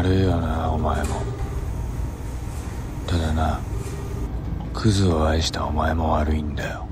悪いよなお前も。ただなクズを愛したお前も悪いんだよ。